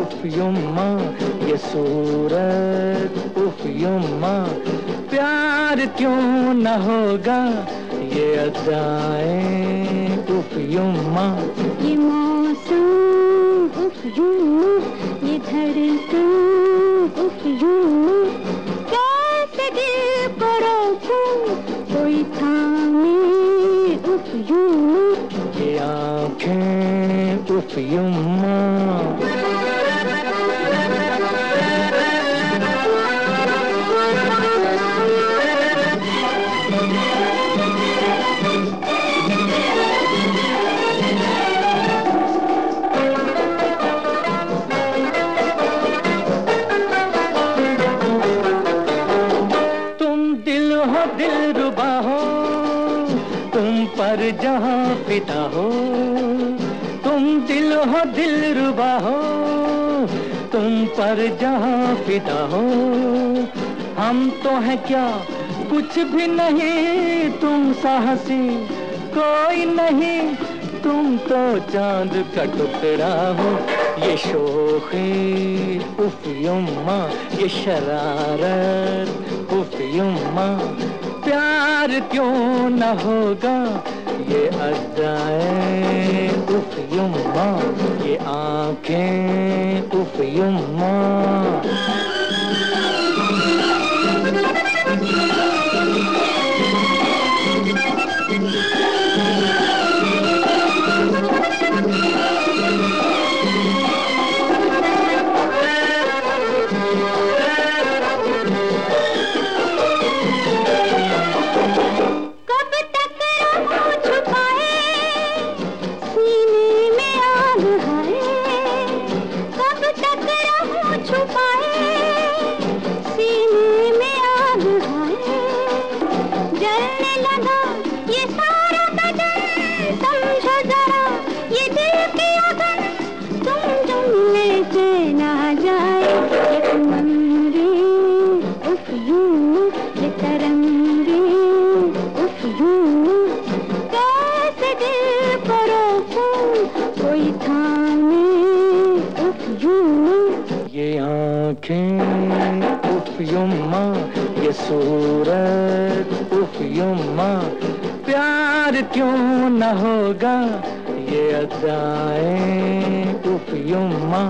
उफ युम्मा, ये सूरत उफ युम्मा। प्यार क्यों न होगा, ये अदाए उफ युम्मा। ये मौसम उफ युम्मा, ये धरती उफ युम्मा। दिल रुबा हो तुम पर जहाँ पिता हो। तुम दिल हो दिल रुबा हो, तुम पर जहाँ पिता हो। हम तो हैं क्या? कुछ भी नहीं, तुम साहसी, कोई नहीं। तुम तो चाँद का टुकड़ा हो, ये शोखी उफ ये शरारत उफ प्यार क्यों न होगा? ये अदाए कोई थामे उफ ये आँखें उफ युम्मा ये सूरत उफ युम्मा। प्यार क्यों न होगा ये अदाएँ उफ युम्मा।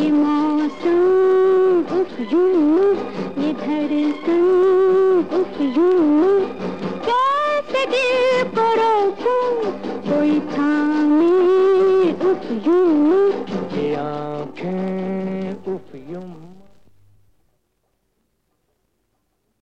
ये मौसम उफ युम्मा ये धड़कन उफ युम्मा आँखें